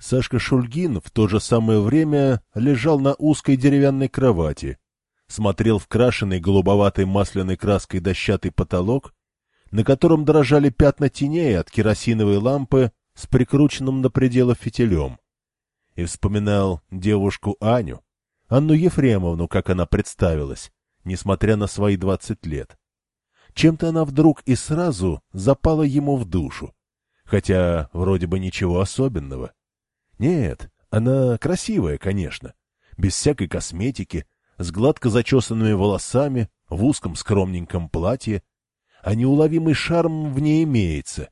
Сашка Шульгин в то же самое время лежал на узкой деревянной кровати, смотрел в крашеный голубоватой масляной краской дощатый потолок, на котором дрожали пятна теней от керосиновой лампы с прикрученным на пределы фитилем, и вспоминал девушку Аню, Анну Ефремовну, как она представилась, несмотря на свои двадцать лет. Чем-то она вдруг и сразу запала ему в душу, хотя вроде бы ничего особенного. Нет, она красивая, конечно, без всякой косметики, с гладко зачесанными волосами, в узком скромненьком платье, а неуловимый шарм в ней имеется.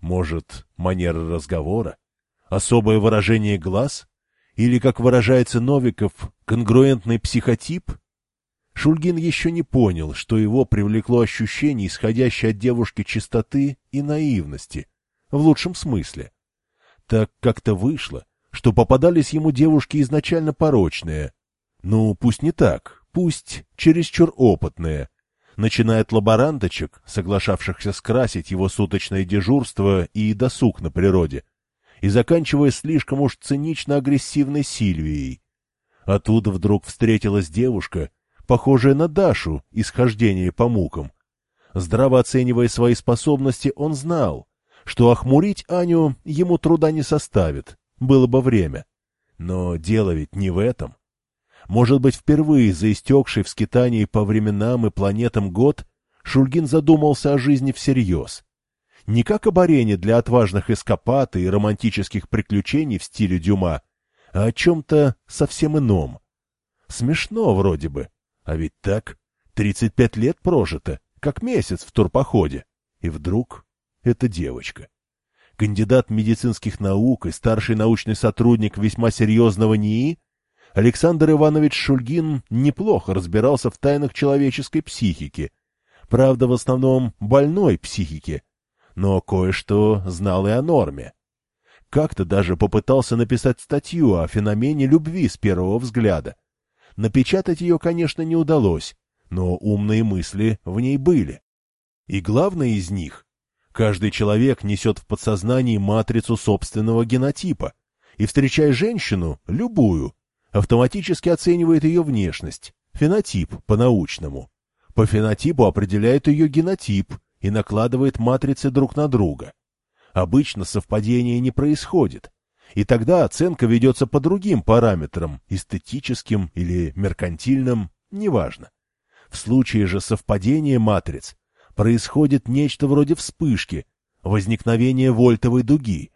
Может, манера разговора? Особое выражение глаз? Или, как выражается Новиков, конгруентный психотип? Шульгин еще не понял, что его привлекло ощущение, исходящее от девушки чистоты и наивности, в лучшем смысле. Так как-то вышло, что попадались ему девушки изначально порочные. Ну, пусть не так, пусть чересчур опытные. Начиная от лаборанточек, соглашавшихся скрасить его суточное дежурство и досуг на природе, и заканчивая слишком уж цинично-агрессивной Сильвией. Оттуда вдруг встретилась девушка, похожая на Дашу из хождения по мукам. Здраво оценивая свои способности, он знал, что охмурить Аню ему труда не составит, было бы время. Но дело ведь не в этом. Может быть, впервые за истекший в скитании по временам и планетам год Шульгин задумался о жизни всерьез. Не как об арене для отважных эскапад и романтических приключений в стиле Дюма, а о чем-то совсем ином. Смешно вроде бы, а ведь так, тридцать пять лет прожито, как месяц в турпоходе. И вдруг это девочка кандидат медицинских наук и старший научный сотрудник весьма серьезного НИИ, Александр Иванович Шульгин неплохо разбирался в тайнах человеческой психики, правда, в основном больной психики, но кое-что знал и о норме. Как-то даже попытался написать статью о феномене любви с первого взгляда. Напечатать ее, конечно, не удалось, но умные мысли в ней были. И главное из них Каждый человек несет в подсознании матрицу собственного генотипа, и, встречая женщину, любую, автоматически оценивает ее внешность, фенотип по-научному. По фенотипу определяет ее генотип и накладывает матрицы друг на друга. Обычно совпадение не происходит, и тогда оценка ведется по другим параметрам, эстетическим или меркантильным, неважно. В случае же совпадения матриц происходит нечто вроде вспышки, возникновения вольтовой дуги.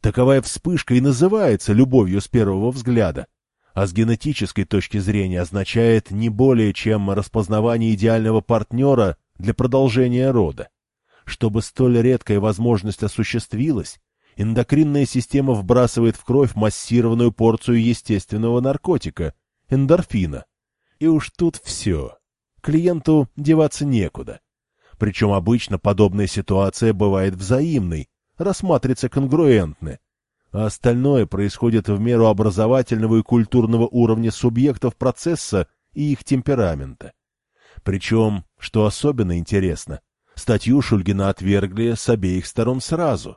Таковая вспышка и называется любовью с первого взгляда, а с генетической точки зрения означает не более чем распознавание идеального партнера для продолжения рода. Чтобы столь редкая возможность осуществилась, эндокринная система вбрасывает в кровь массированную порцию естественного наркотика – эндорфина. И уж тут все. Клиенту деваться некуда. Причем обычно подобная ситуация бывает взаимной, рассматривается конгруентно, а остальное происходит в меру образовательного и культурного уровня субъектов процесса и их темперамента. Причем, что особенно интересно, статью Шульгина отвергли с обеих сторон сразу.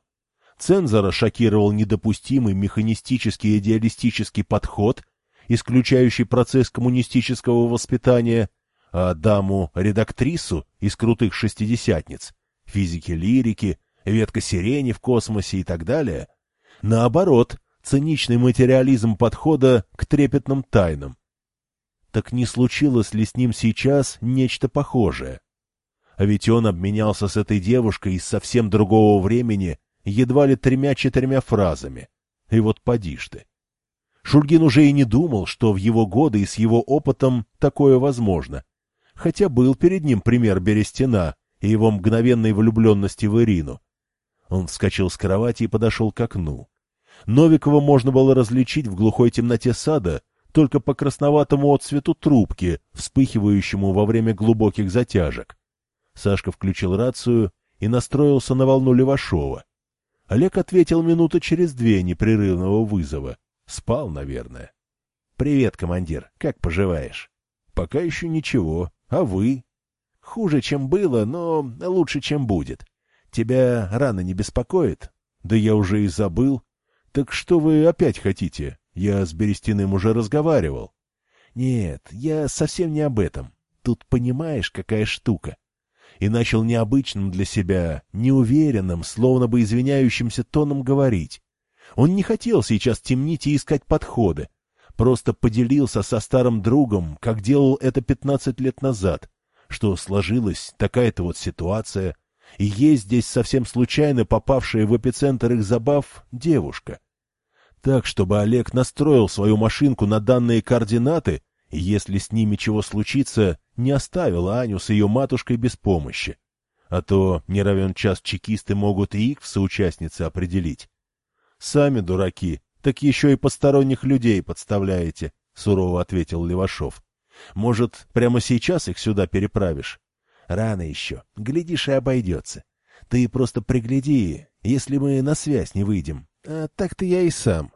Цензора шокировал недопустимый механистический идеалистический подход, исключающий процесс коммунистического воспитания, а даму-редактрису из крутых шестидесятниц, физики-лирики, ветка сирени в космосе и так далее, наоборот, циничный материализм подхода к трепетным тайнам. Так не случилось ли с ним сейчас нечто похожее? А ведь он обменялся с этой девушкой из совсем другого времени едва ли тремя-четырьмя фразами. И вот поди ж ты. Шульгин уже и не думал, что в его годы и с его опытом такое возможно хотя был перед ним пример Берестина и его мгновенной влюбленности в Ирину. Он вскочил с кровати и подошел к окну. Новикова можно было различить в глухой темноте сада только по красноватому отцвету трубки, вспыхивающему во время глубоких затяжек. Сашка включил рацию и настроился на волну Левашова. Олег ответил минуты через две непрерывного вызова. Спал, наверное. — Привет, командир. Как поживаешь? — Пока еще ничего. А вы? Хуже, чем было, но лучше, чем будет. Тебя рано не беспокоит? Да я уже и забыл. Так что вы опять хотите? Я с Берестяным уже разговаривал. Нет, я совсем не об этом. Тут понимаешь, какая штука. И начал необычным для себя, неуверенным, словно бы извиняющимся тоном говорить. Он не хотел сейчас темнить и искать подходы. Просто поделился со старым другом, как делал это пятнадцать лет назад, что сложилась такая-то вот ситуация, и есть здесь совсем случайно попавшая в эпицентр их забав девушка. Так, чтобы Олег настроил свою машинку на данные координаты, и если с ними чего случится, не оставил Аню с ее матушкой без помощи. А то не равен час чекисты могут и их в соучастнице определить. Сами дураки, так еще и посторонних людей подставляете, — сурово ответил Левашов. Может, прямо сейчас их сюда переправишь? Рано еще. Глядишь, и обойдется. Ты просто пригляди, если мы на связь не выйдем. А так-то я и сам.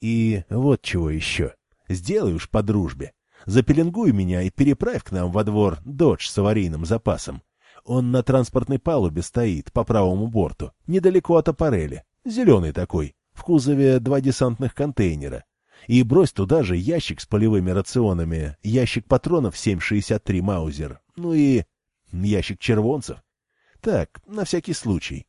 И вот чего еще. Сделай уж по дружбе. Запеленгуй меня и переправь к нам во двор додж с аварийным запасом. Он на транспортной палубе стоит, по правому борту, недалеко от аппарели. Зеленый такой, в кузове два десантных контейнера. И брось туда же ящик с полевыми рационами, ящик патронов 7,63 Маузер, ну и ящик червонцев. Так, на всякий случай.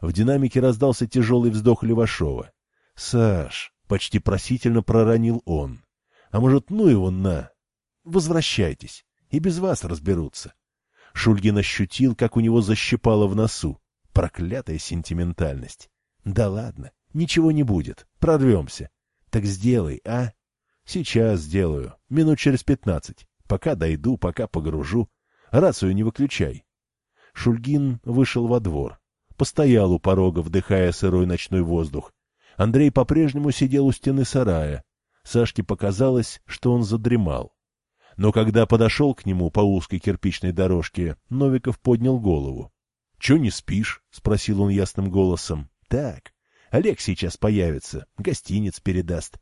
В динамике раздался тяжелый вздох Левашова. — Саш, — почти просительно проронил он, — а может, ну его на? Возвращайтесь, и без вас разберутся. Шульгин ощутил, как у него защипало в носу. Проклятая сентиментальность. Да ладно, ничего не будет, прорвемся. Так сделай, а? Сейчас сделаю, минут через пятнадцать. Пока дойду, пока погружу. Рацию не выключай. Шульгин вышел во двор. Постоял у порога, вдыхая сырой ночной воздух. Андрей по-прежнему сидел у стены сарая. Сашке показалось, что он задремал. Но когда подошел к нему по узкой кирпичной дорожке, Новиков поднял голову. — Че не спишь? — спросил он ясным голосом. — Так, Олег сейчас появится, гостиниц передаст.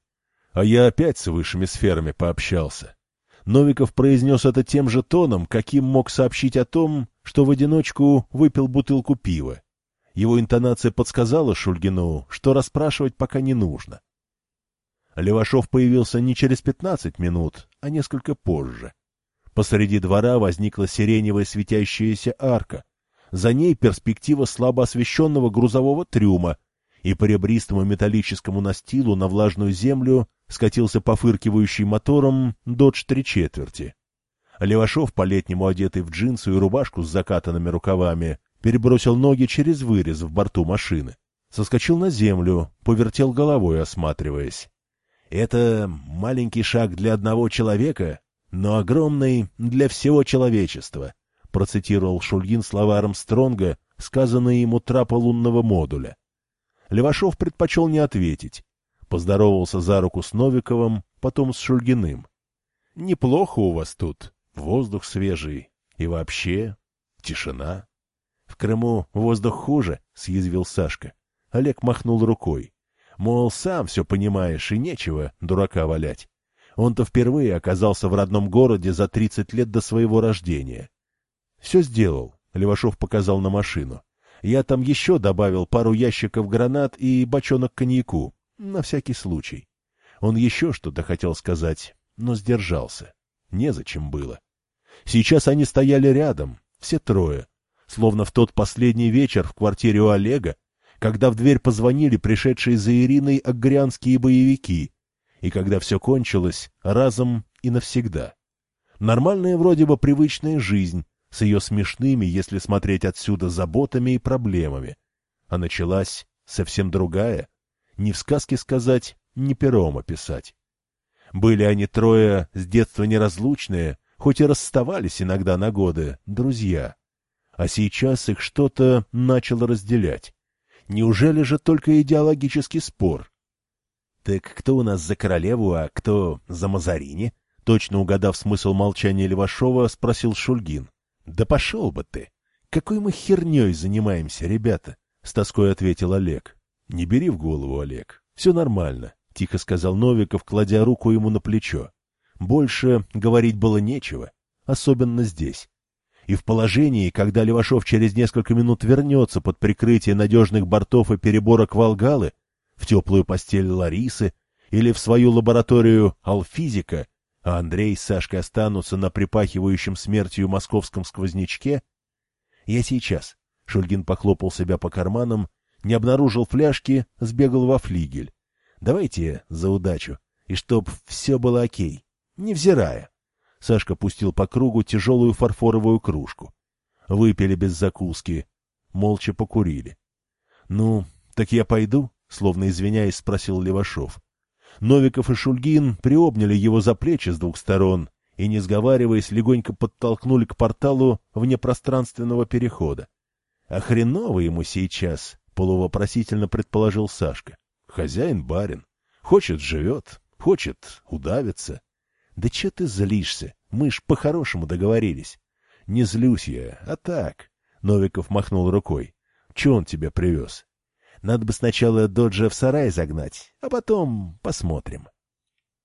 А я опять с высшими сферами пообщался. Новиков произнес это тем же тоном, каким мог сообщить о том, что в одиночку выпил бутылку пива. Его интонация подсказала Шульгину, что расспрашивать пока не нужно. Левашов появился не через пятнадцать минут, а несколько позже. Посреди двора возникла сиреневая светящаяся арка. За ней перспектива слабо освещенного грузового трюма, и по ребристому металлическому настилу на влажную землю скатился пофыркивающий мотором «Додж три четверти». Левашов, по-летнему одетый в джинсы и рубашку с закатанными рукавами, перебросил ноги через вырез в борту машины. Соскочил на землю, повертел головой, осматриваясь. «Это маленький шаг для одного человека, но огромный для всего человечества», процитировал Шульгин слова Армстронга, сказанные ему трапа лунного модуля. Левашов предпочел не ответить. Поздоровался за руку с Новиковым, потом с Шульгиным. — Неплохо у вас тут. Воздух свежий. И вообще... Тишина. — В Крыму воздух хуже, — съязвил Сашка. Олег махнул рукой. Мол, сам все понимаешь, и нечего дурака валять. Он-то впервые оказался в родном городе за тридцать лет до своего рождения. — Все сделал, — Левашов показал на машину. Я там еще добавил пару ящиков гранат и бочонок коньяку, на всякий случай. Он еще что-то хотел сказать, но сдержался. Незачем было. Сейчас они стояли рядом, все трое, словно в тот последний вечер в квартире у Олега, когда в дверь позвонили пришедшие за Ириной агрянские боевики, и когда все кончилось разом и навсегда. Нормальная вроде бы привычная жизнь, с ее смешными, если смотреть отсюда, заботами и проблемами. А началась совсем другая. Ни в сказке сказать, ни пером описать. Были они трое с детства неразлучные, хоть и расставались иногда на годы, друзья. А сейчас их что-то начало разделять. Неужели же только идеологический спор? Так кто у нас за королеву, а кто за Мазарини? Точно угадав смысл молчания Левашова, спросил Шульгин. Да пошел бы ты! Какой мы херней занимаемся, ребята? С тоской ответил Олег. Не бери в голову, Олег. Все нормально, тихо сказал Новиков, кладя руку ему на плечо. Больше говорить было нечего, особенно здесь. И в положении, когда Левашов через несколько минут вернется под прикрытие надежных бортов и переборок Волгалы, в теплую постель Ларисы или в свою лабораторию алфизика, а Андрей с Сашкой останутся на припахивающем смертью московском сквознячке? Я сейчас. Шульгин похлопал себя по карманам, не обнаружил фляжки, сбегал во флигель. Давайте за удачу, и чтоб все было окей, невзирая. Сашка пустил по кругу тяжелую фарфоровую кружку. Выпили без закуски, молча покурили. — Ну, так я пойду? — словно извиняясь, спросил Левашов. Новиков и Шульгин приобняли его за плечи с двух сторон и, не сговариваясь, легонько подтолкнули к порталу внепространственного перехода. — А хреново ему сейчас, — полувопросительно предположил Сашка. — Хозяин-барин. Хочет — живет, хочет — удавится. — Да че ты злишься? Мы ж по-хорошему договорились. — Не злюсь я, а так. Новиков махнул рукой. — Че он тебя привез? Надо бы сначала Доджа в сарай загнать, а потом посмотрим.